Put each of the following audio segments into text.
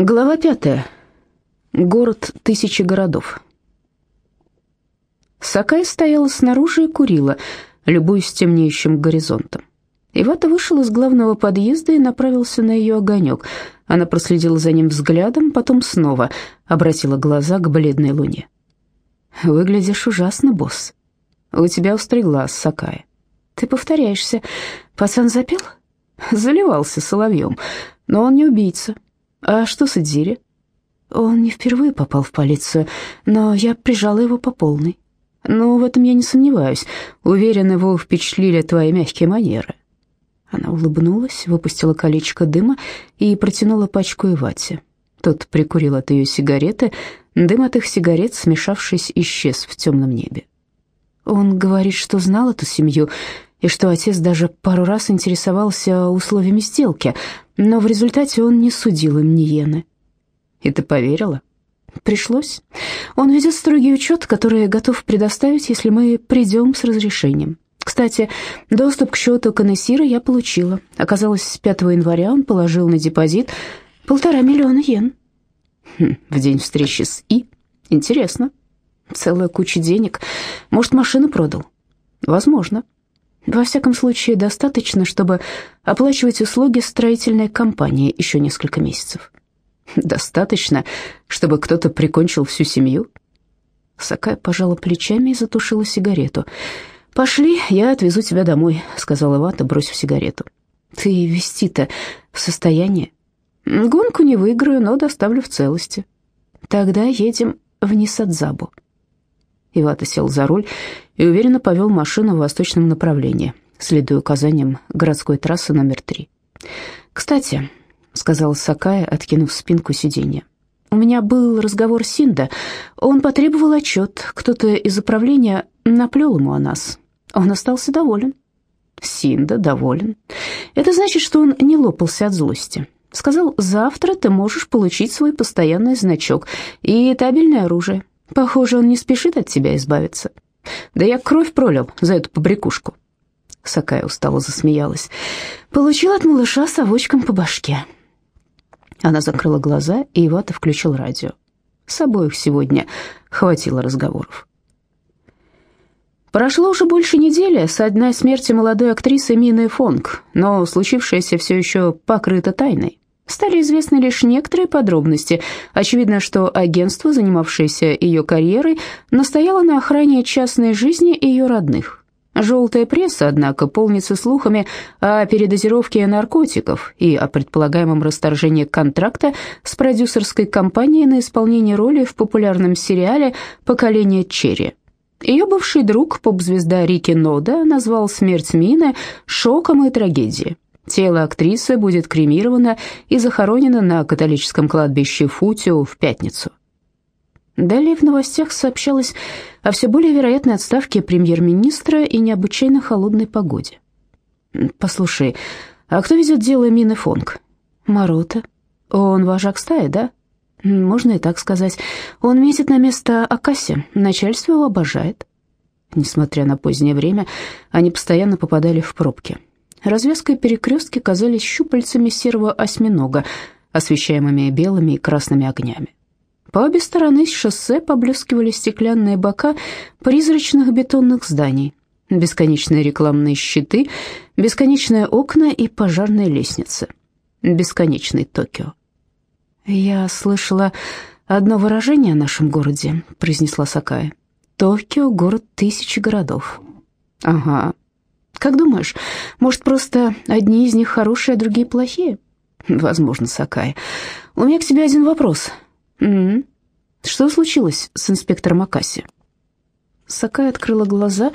Глава пятая. Город тысячи городов. Сакай стояла снаружи и курила, любуясь темнеющим горизонтом. Ивата вышел из главного подъезда и направился на ее огонек. Она проследила за ним взглядом, потом снова обратила глаза к бледной луне. «Выглядишь ужасно, босс. У тебя острый глаз, Сакая. Ты повторяешься. Пацан запел?» Заливался соловьем, но он не убийца. А что с Эдзири? Он не впервые попал в полицию, но я прижала его по полной. Ну, в этом я не сомневаюсь. Уверен, его впечатлили твои мягкие манеры. Она улыбнулась, выпустила колечко дыма и протянула пачку Ивате. Тот прикурил от ее сигареты. Дым от их сигарет, смешавшись, исчез в темном небе. Он говорит, что знал эту семью, и что отец даже пару раз интересовался условиями сделки, но в результате он не судил им Ниены. И ты поверила? Пришлось. Он ведет строгий учет, который готов предоставить, если мы придем с разрешением. Кстати, доступ к счету Канессира я получила. Оказалось, 5 января он положил на депозит полтора миллиона йен. Хм, в день встречи с И? Интересно. Целая куча денег. Может, машину продал? Возможно. Во всяком случае, достаточно, чтобы оплачивать услуги строительной компании еще несколько месяцев. Достаточно, чтобы кто-то прикончил всю семью? Сакая пожала плечами и затушила сигарету. «Пошли, я отвезу тебя домой», — сказала Вата, бросив сигарету. «Ты вести-то в состоянии?» «Гонку не выиграю, но доставлю в целости». «Тогда едем в Нисадзабу». Ивата сел за руль и уверенно повел машину в восточном направлении, следуя указаниям городской трассы номер три. «Кстати», — сказал Сакая, откинув спинку сиденья, — «у меня был разговор с Синда. Он потребовал отчет. Кто-то из управления наплел ему о нас. Он остался доволен». Синда доволен. Это значит, что он не лопался от злости. Сказал, завтра ты можешь получить свой постоянный значок и табельное оружие. Похоже, он не спешит от тебя избавиться. Да я кровь пролил за эту побрякушку. Сакая устало засмеялась. Получил от малыша совочком по башке. Она закрыла глаза, и Ивата включил радио. С обоих сегодня хватило разговоров. Прошло уже больше недели со дня смерти молодой актрисы Мины Фонг, но случившееся все еще покрыто тайной. Стали известны лишь некоторые подробности. Очевидно, что агентство, занимавшееся ее карьерой, настояло на охране частной жизни ее родных. Желтая пресса, однако, полнится слухами о передозировке наркотиков и о предполагаемом расторжении контракта с продюсерской компанией на исполнение роли в популярном сериале «Поколение Черри». Ее бывший друг, поп-звезда Рики Нода, назвал смерть Мины шоком и трагедией. Тело актрисы будет кремировано и захоронено на католическом кладбище Футио в пятницу. Далее в новостях сообщалось о все более вероятной отставке премьер-министра и необычайно холодной погоде. «Послушай, а кто ведет дело Мины Фонг?» «Марота. Он вожак стаи, да?» «Можно и так сказать. Он месяц на место Акаси. Начальство его обожает». Несмотря на позднее время, они постоянно попадали в пробки. Развязка и перекрестки казались щупальцами серого осьминога, освещаемыми белыми и красными огнями. По обе стороны шоссе поблескивали стеклянные бока призрачных бетонных зданий, бесконечные рекламные щиты, бесконечные окна и пожарные лестницы. Бесконечный Токио. «Я слышала одно выражение о нашем городе», — произнесла Сакая. «Токио — город тысячи городов». «Ага, как думаешь, может, просто одни из них хорошие, а другие плохие? Возможно, Сакай. У меня к тебе один вопрос. М Что случилось с инспектором Акаси? Сакай открыла глаза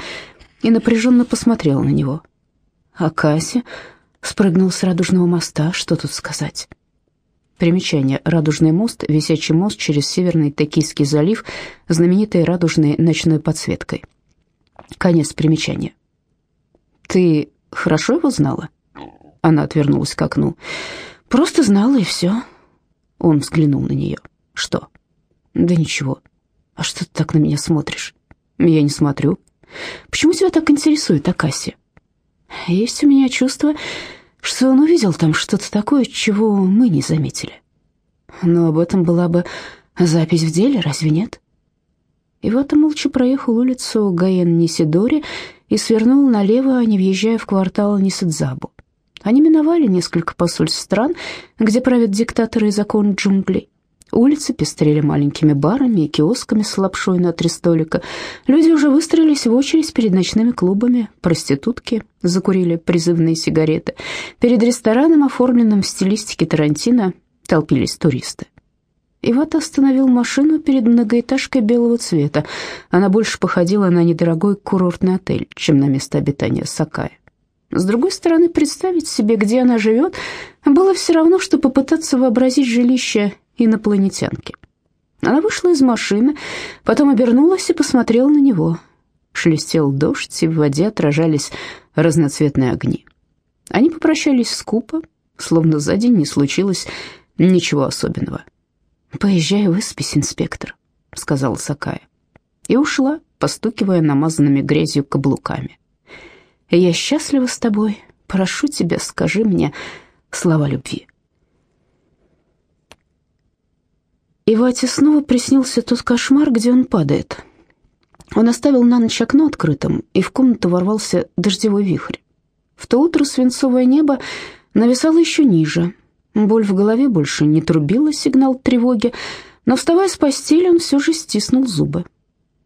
и напряженно посмотрела на него. Акаси спрыгнул с радужного моста, что тут сказать? Примечание. Радужный мост, висячий мост через Северный Токийский залив, знаменитый радужной ночной подсветкой. Конец примечания. «Ты хорошо его знала?» Она отвернулась к окну. «Просто знала, и все». Он взглянул на нее. «Что?» «Да ничего. А что ты так на меня смотришь?» «Я не смотрю». «Почему тебя так интересует Акаси?» «Есть у меня чувство, что он увидел там что-то такое, чего мы не заметили». Но об этом была бы запись в деле, разве нет? Ивата молча проехал улицу Гаен-Нисидори и свернул налево, не въезжая в квартал Нисидзабу. Они миновали несколько посольств стран, где правят диктаторы и закон джунглей. Улицы пестрели маленькими барами и киосками с лапшой на три столика. Люди уже выстроились в очередь перед ночными клубами. Проститутки закурили призывные сигареты. Перед рестораном, оформленным в стилистике Тарантино, толпились туристы. Ивата остановил машину перед многоэтажкой белого цвета. Она больше походила на недорогой курортный отель, чем на место обитания Сакая. С другой стороны, представить себе, где она живет, было все равно, что попытаться вообразить жилище инопланетянки. Она вышла из машины, потом обернулась и посмотрела на него. Шелестел дождь, и в воде отражались разноцветные огни. Они попрощались скупо, словно за день не случилось ничего особенного. «Поезжай, выспись, инспектор», — сказала Сакая. И ушла, постукивая намазанными грязью каблуками. «Я счастлива с тобой. Прошу тебя, скажи мне слова любви». Ивате снова приснился тот кошмар, где он падает. Он оставил на ночь окно открытым, и в комнату ворвался дождевой вихрь. В то утро свинцовое небо нависало еще ниже. Боль в голове больше не трубила сигнал тревоги, но, вставая с постели, он все же стиснул зубы.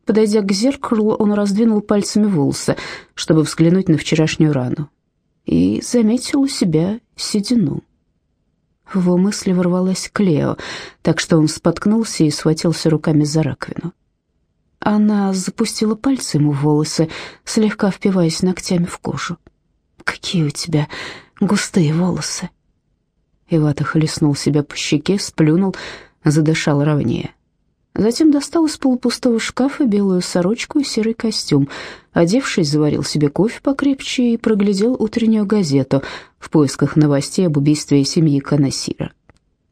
Подойдя к зеркалу, он раздвинул пальцами волосы, чтобы взглянуть на вчерашнюю рану, и заметил у себя седину. В его мысли ворвалась Клео, так что он споткнулся и схватился руками за раковину. Она запустила пальцы ему в волосы, слегка впиваясь ногтями в кожу. «Какие у тебя густые волосы!» Ивата хлестнул себя по щеке, сплюнул, задышал ровнее. Затем достал из полупустого шкафа белую сорочку и серый костюм. Одевшись, заварил себе кофе покрепче и проглядел утреннюю газету в поисках новостей об убийстве семьи Канасира.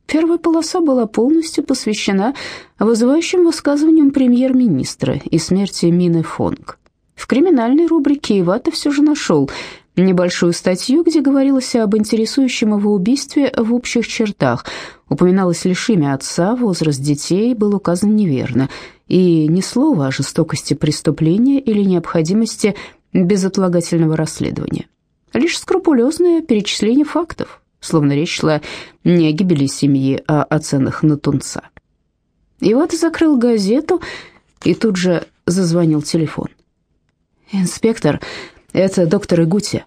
Первая полоса была полностью посвящена вызывающим высказываниям премьер-министра и смерти Мины Фонг. В криминальной рубрике Ивата все же нашел небольшую статью, где говорилось об интересующем его убийстве в общих чертах. Упоминалось лишь имя отца, возраст детей был указан неверно, и ни слова о жестокости преступления или необходимости безотлагательного расследования. Лишь скрупулезное перечисление фактов, словно речь шла не о гибели семьи, а о ценах на тунца. И вот закрыл газету и тут же зазвонил телефон. «Инспектор, это доктор Игути».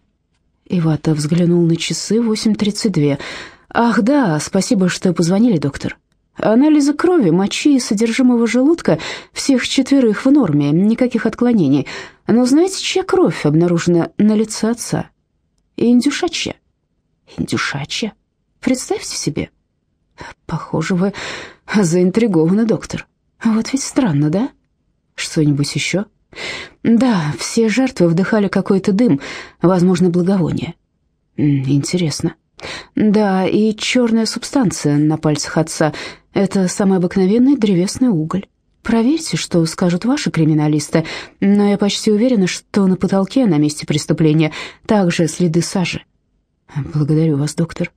Ивата взглянул на часы 8.32. «Ах, да, спасибо, что позвонили, доктор. Анализы крови, мочи и содержимого желудка всех четверых в норме, никаких отклонений. Но знаете, чья кровь обнаружена на лице отца? Индюшачья». «Индюшачья? Представьте себе». «Похоже, вы заинтригованы, доктор. Вот ведь странно, да? Что-нибудь еще?» Да, все жертвы вдыхали какой-то дым, возможно, благовоние. Интересно. Да, и черная субстанция на пальцах отца — это самый обыкновенный древесный уголь. Проверьте, что скажут ваши криминалисты, но я почти уверена, что на потолке на месте преступления также следы сажи. Благодарю вас, доктор.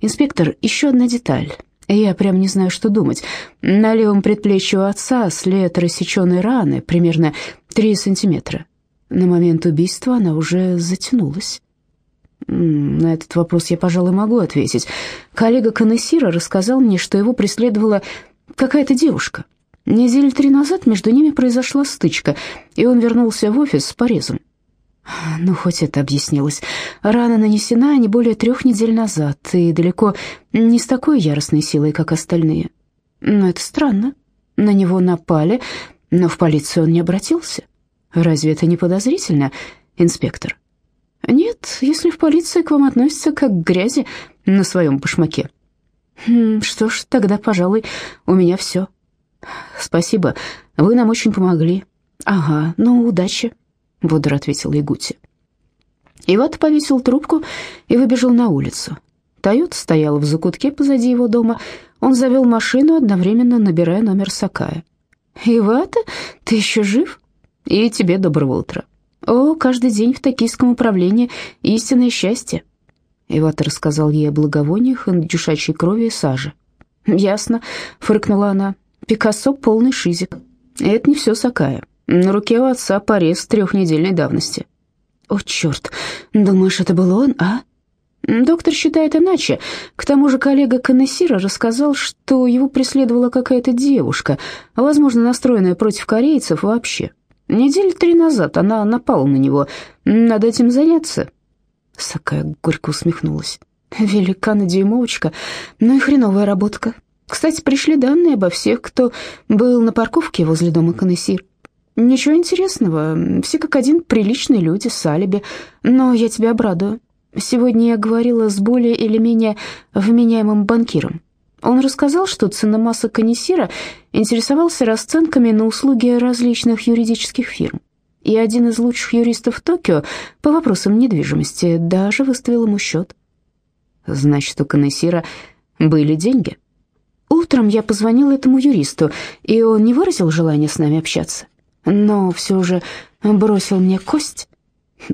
Инспектор, еще одна деталь. Я прям не знаю, что думать. На левом предплечье у отца след рассеченной раны, примерно 3 сантиметра. На момент убийства она уже затянулась. На этот вопрос я, пожалуй, могу ответить. Коллега Канессира рассказал мне, что его преследовала какая-то девушка. Недели три назад между ними произошла стычка, и он вернулся в офис с порезом. Ну, хоть это объяснилось. Рана нанесена не более трех недель назад и далеко не с такой яростной силой, как остальные. Но это странно. На него напали, но в полицию он не обратился. Разве это не подозрительно, инспектор? Нет, если в полиции к вам относятся как к грязи на своем башмаке. Хм, что ж, тогда, пожалуй, у меня все. Спасибо, вы нам очень помогли. Ага, ну, удачи бодро ответил Ягути. Иват повесил трубку и выбежал на улицу. Тойота стояла в закутке позади его дома. Он завел машину, одновременно набирая номер Сакая. «Ивата, ты еще жив? И тебе доброго утра. О, каждый день в токийском управлении истинное счастье». Ивата рассказал ей о благовониях, индюшачьей крови и саже. «Ясно», — фыркнула она. «Пикассо полный шизик. Это не все Сакая. На руке у отца порез трехнедельной давности». «О, черт! Думаешь, это был он, а?» Доктор считает иначе. К тому же коллега Канессира рассказал, что его преследовала какая-то девушка, возможно, настроенная против корейцев вообще. Недели три назад она напала на него. Надо этим заняться. Сакая горько усмехнулась. Великана-дюймовочка, ну и хреновая работка. Кстати, пришли данные обо всех, кто был на парковке возле дома Канессир. Ничего интересного, все как один приличные люди с алиби, но я тебя обрадую. Сегодня я говорила с более или менее вменяемым банкиром. Он рассказал, что ценномасса Канисира интересовался расценками на услуги различных юридических фирм. И один из лучших юристов Токио по вопросам недвижимости даже выставил ему счет. Значит, у Канисира были деньги. Утром я позвонила этому юристу, и он не выразил желания с нами общаться, но все же бросил мне кость.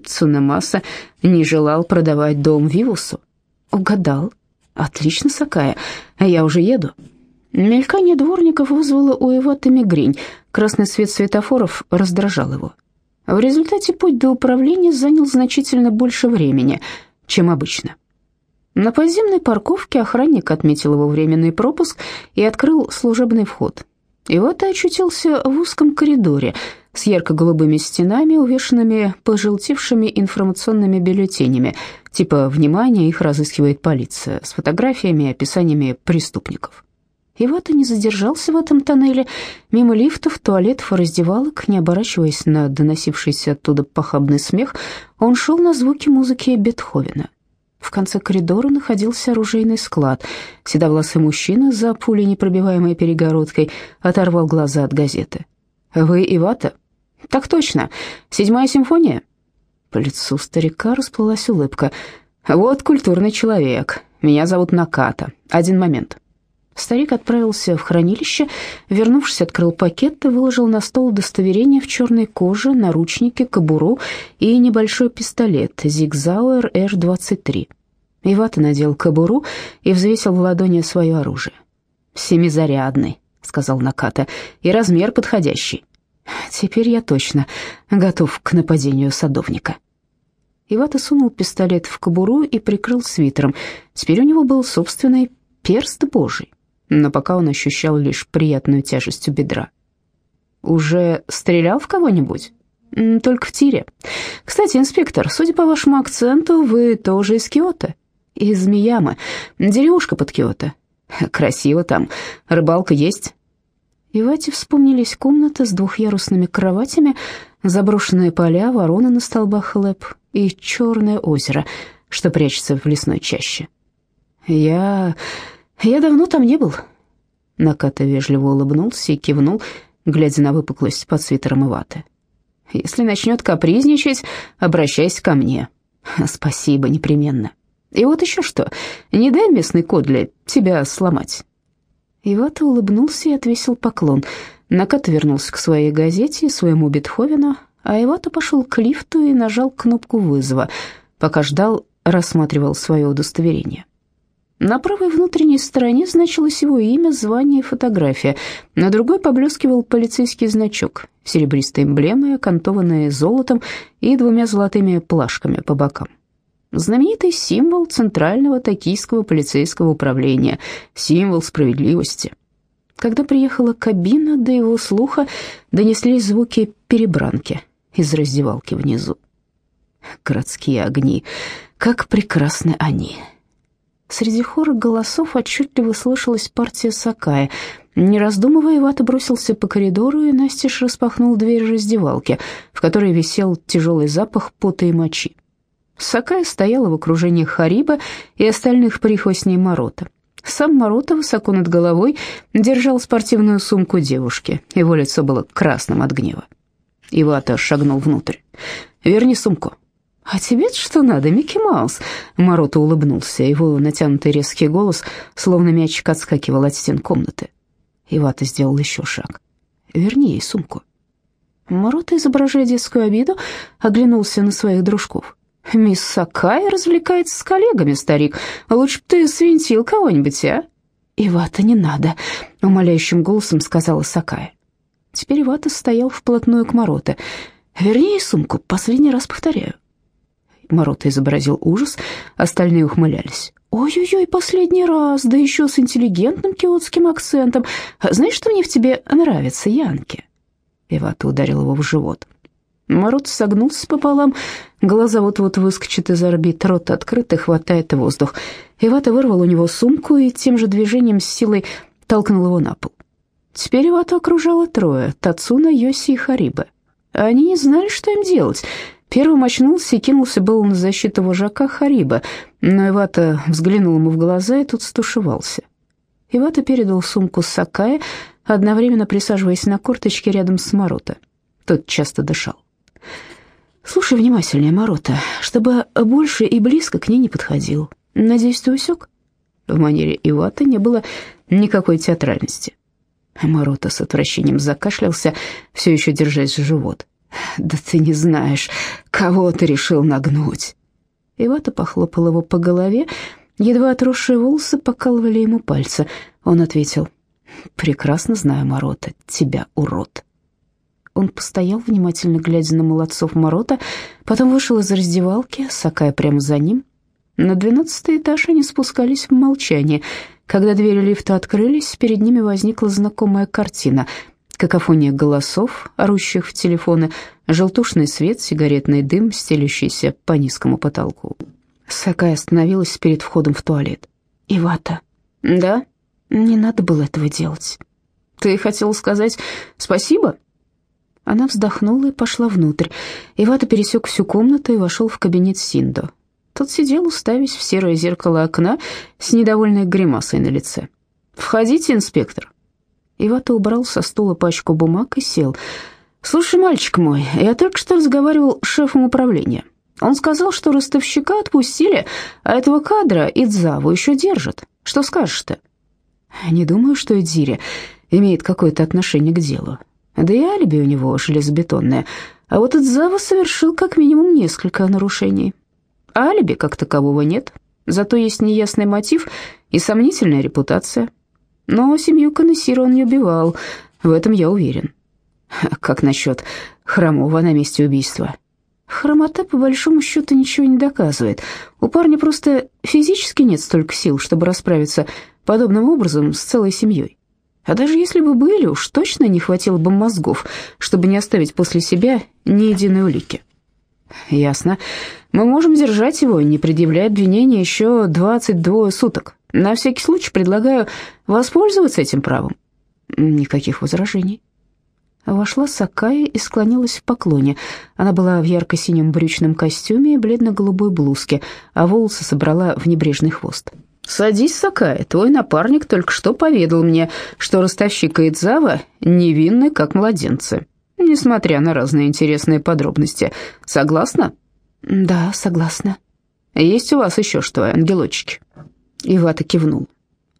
Цунемаса не желал продавать дом Вивусу. Угадал. Отлично, Сакая. Я уже еду. Мелькание дворников вызвало у Ивата мигрень. Красный свет светофоров раздражал его. В результате путь до управления занял значительно больше времени, чем обычно. На подземной парковке охранник отметил его временный пропуск и открыл служебный вход. Ивата очутился в узком коридоре – с ярко-голубыми стенами, увешанными пожелтевшими информационными бюллетенями, типа «Внимание, их разыскивает полиция», с фотографиями и описаниями преступников. И вот и не задержался в этом тоннеле. Мимо лифтов, туалетов и раздевалок, не оборачиваясь на доносившийся оттуда похабный смех, он шел на звуки музыки Бетховена. В конце коридора находился оружейный склад. Седовласый мужчина за пулей непробиваемой перегородкой оторвал глаза от газеты. «Вы Ивата?» «Так точно. Седьмая симфония?» По лицу старика расплылась улыбка. «Вот культурный человек. Меня зовут Наката. Один момент». Старик отправился в хранилище, вернувшись, открыл пакет и выложил на стол удостоверение в черной коже, наручники, кобуру и небольшой пистолет «Зигзауэр Р-23». Ивата надел кобуру и взвесил в ладони свое оружие. «Семизарядный», — сказал Наката, — «и размер подходящий». Теперь я точно готов к нападению садовника. Ивата сунул пистолет в кобуру и прикрыл свитером. Теперь у него был собственный перст божий, но пока он ощущал лишь приятную тяжесть у бедра. «Уже стрелял в кого-нибудь?» «Только в тире. Кстати, инспектор, судя по вашему акценту, вы тоже из Киото?» «Из Миямы. Деревушка под Киото. Красиво там. Рыбалка есть?» И в эти вспомнились комнаты с двухъярусными кроватями, заброшенные поля, вороны на столбах хлеб и черное озеро, что прячется в лесной чаще. «Я... я давно там не был». Наката вежливо улыбнулся и кивнул, глядя на выпуклость под свитером Иваты. «Если начнет капризничать, обращайся ко мне». «Спасибо, непременно». «И вот еще что, не дай местный для тебя сломать». Ивата улыбнулся и отвесил поклон. Накат вернулся к своей газете и своему Бетховену, а Ивата пошел к лифту и нажал кнопку вызова. Пока ждал, рассматривал свое удостоверение. На правой внутренней стороне значилось его имя, звание и фотография. На другой поблескивал полицейский значок, серебристой эмблемой, окантованной золотом и двумя золотыми плашками по бокам знаменитый символ Центрального Токийского полицейского управления, символ справедливости. Когда приехала кабина, до его слуха донеслись звуки перебранки из раздевалки внизу. Городские огни, как прекрасны они. Среди хора голосов отчетливо слышалась партия Сакая. Не раздумывая, Ивата бросился по коридору и настежь распахнул дверь раздевалки, в которой висел тяжелый запах пота и мочи. Сакая стояла в окружении Хариба и остальных прихвостней Морота. Сам Морота высоко над головой держал спортивную сумку девушки. Его лицо было красным от гнева. Ивата шагнул внутрь. «Верни сумку». «А тебе что надо, Микки Маус?» Морота улыбнулся. Его натянутый резкий голос, словно мячик, отскакивал от стен комнаты. Ивата сделал еще шаг. «Верни ей сумку». Морота, изображая детскую обиду, оглянулся на своих дружков. «Мисс Сакай развлекается с коллегами, старик. Лучше бы ты свинтил кого-нибудь, а?» «Ивата, не надо», — умоляющим голосом сказала Сакая. Теперь Ивата стоял вплотную к Мороте. «Верни ей сумку, последний раз повторяю». Морота изобразил ужас, остальные ухмылялись. «Ой-ой-ой, последний раз, да еще с интеллигентным киотским акцентом. Знаешь, что мне в тебе нравится, Янки?» Ивата ударил его в живот. Морот согнулся пополам, глаза вот-вот выскочат из орбит, рот открыт и хватает воздух. Ивата вырвал у него сумку и тем же движением с силой толкнул его на пол. Теперь Ивату окружало трое — Тацуна, Йоси и Хариба. Они не знали, что им делать. Первым очнулся и кинулся был на защиту вожака Хариба, но Ивата взглянул ему в глаза и тут стушевался. Ивата передал сумку Сакая, одновременно присаживаясь на корточке рядом с Маруто. Тот часто дышал. «Слушай внимательнее, Маруто, чтобы больше и близко к ней не подходил. Надеюсь, ты усек?» В манере Ивата не было никакой театральности. Маруто с отвращением закашлялся, все еще держась за живот. «Да ты не знаешь, кого ты решил нагнуть!» Ивата похлопал его по голове, едва отросшие волосы покалывали ему пальцы. Он ответил, «Прекрасно знаю, Морота, тебя, урод». Он постоял, внимательно глядя на молодцов Морота, потом вышел из раздевалки, сакая прямо за ним. На двенадцатый этаж они спускались в молчании. Когда двери лифта открылись, перед ними возникла знакомая картина — какофония голосов, орущих в телефоны, желтушный свет, сигаретный дым, стелющийся по низкому потолку. Сакай остановилась перед входом в туалет. «Ивата». «Да?» «Не надо было этого делать». «Ты хотел сказать спасибо?» Она вздохнула и пошла внутрь. Ивата пересек всю комнату и вошел в кабинет Синдо. Тот сидел, уставясь в серое зеркало окна с недовольной гримасой на лице. «Входите, инспектор». Ивата убрал со стула пачку бумаг и сел. «Слушай, мальчик мой, я только что разговаривал с шефом управления. Он сказал, что ростовщика отпустили, а этого кадра Идзаву еще держат. Что скажешь-то?» «Не думаю, что Идзири имеет какое-то отношение к делу. Да и алиби у него железобетонное. А вот Идзава совершил как минимум несколько нарушений. Алиби как такового нет, зато есть неясный мотив и сомнительная репутация». Но семью Канессира он не убивал, в этом я уверен. Как насчет Хромова на месте убийства? Хромота, по большому счету, ничего не доказывает. У парня просто физически нет столько сил, чтобы расправиться подобным образом с целой семьей. А даже если бы были, уж точно не хватило бы мозгов, чтобы не оставить после себя ни единой улики. Ясно. Мы можем держать его, не предъявляя обвинения, еще 22 суток. На всякий случай предлагаю воспользоваться этим правом. Никаких возражений. Вошла Сакая и склонилась в поклоне. Она была в ярко-синем брючном костюме и бледно-голубой блузке, а волосы собрала в небрежный хвост. «Садись, Сакая, твой напарник только что поведал мне, что ростовщик Идзава невинны, как младенцы, несмотря на разные интересные подробности. Согласна?» «Да, согласна». «Есть у вас еще что, ангелочки?» Ивата кивнул.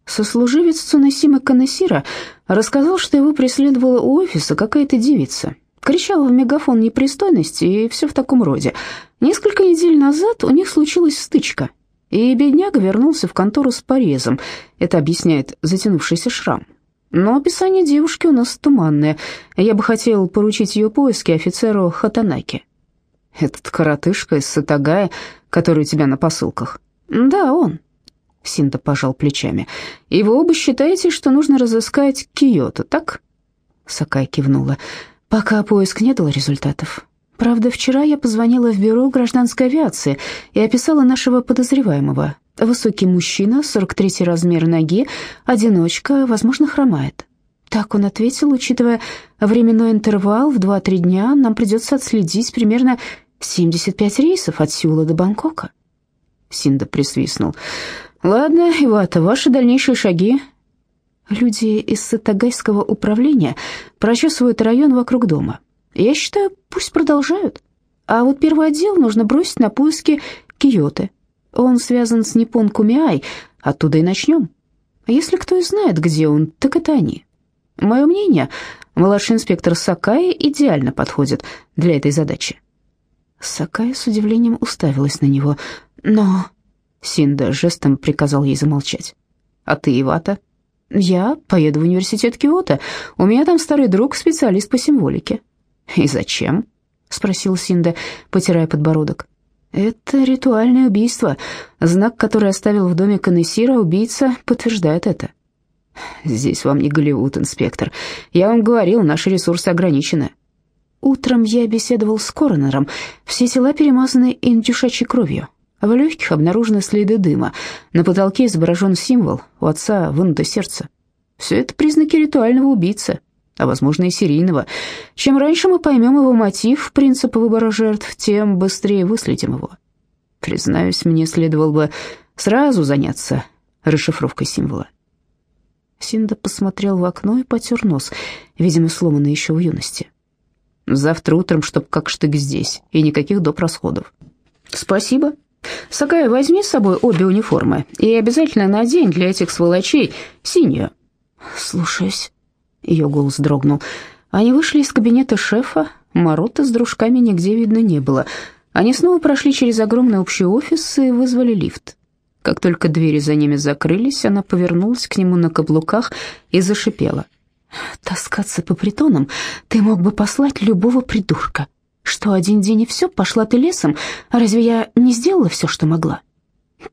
Сослуживец Цунесима Канесира рассказал, что его преследовала у офиса какая-то девица. Кричала в мегафон непристойности и все в таком роде. Несколько недель назад у них случилась стычка, и бедняга вернулся в контору с порезом. Это объясняет затянувшийся шрам. Но описание девушки у нас туманное. Я бы хотел поручить ее поиски офицеру Хатанаки. Этот коротышка из Сатагая, который у тебя на посылках. Да, он. Синда пожал плечами. «И вы оба считаете, что нужно разыскать Киото, так?» Сакай кивнула. «Пока поиск не дал результатов. Правда, вчера я позвонила в бюро гражданской авиации и описала нашего подозреваемого. Высокий мужчина, 43 размер ноги, одиночка, возможно, хромает. Так он ответил, учитывая временной интервал в 2-3 дня, нам придется отследить примерно 75 рейсов от Сеула до Бангкока». Синда присвистнул. Ладно, Ивата, ваши дальнейшие шаги. Люди из Сатагайского управления прочесывают район вокруг дома. Я считаю, пусть продолжают. А вот первый отдел нужно бросить на поиски Киоты. Он связан с Ниппон Кумиай, оттуда и начнем. Если кто и знает, где он, так это они. Мое мнение, младший инспектор Сакай идеально подходит для этой задачи. Сакай с удивлением уставилась на него. Но Синда жестом приказал ей замолчать. «А ты, Ивата, «Я поеду в университет Киото. У меня там старый друг, специалист по символике». «И зачем?» — спросил Синда, потирая подбородок. «Это ритуальное убийство. Знак, который оставил в доме Канессира, убийца подтверждает это». «Здесь вам не Голливуд, инспектор. Я вам говорил, наши ресурсы ограничены». Утром я беседовал с коронером. Все тела перемазаны индюшачьей кровью. В легких обнаружены следы дыма. На потолке изображен символ, у отца вынуто сердце. Все это признаки ритуального убийцы, а, возможно, и серийного. Чем раньше мы поймем его мотив, принцип выбора жертв, тем быстрее выследим его. Признаюсь, мне следовало бы сразу заняться расшифровкой символа. Синда посмотрел в окно и потер нос, видимо, сломанный еще в юности. Завтра утром, чтоб как штык здесь, и никаких доп. расходов. Спасибо. Сакая, возьми с собой обе униформы и обязательно надень для этих сволочей синюю. Слушаюсь. Ее голос дрогнул. Они вышли из кабинета шефа, Марота с дружками нигде видно не было. Они снова прошли через огромный общий офис и вызвали лифт. Как только двери за ними закрылись, она повернулась к нему на каблуках и зашипела. «Таскаться по притонам ты мог бы послать любого придурка. Что, один день и все, пошла ты лесом? Разве я не сделала все, что могла?»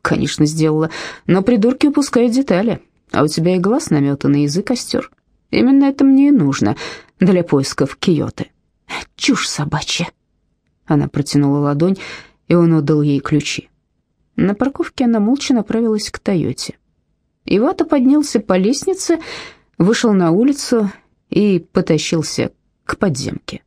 «Конечно, сделала, но придурки упускают детали, а у тебя и глаз наметан, и язык остер. Именно это мне и нужно для поисков Киоты». «Чушь собачья!» Она протянула ладонь, и он отдал ей ключи. На парковке она молча направилась к Тойоте. Ивата поднялся по лестнице, вышел на улицу и потащился к подземке.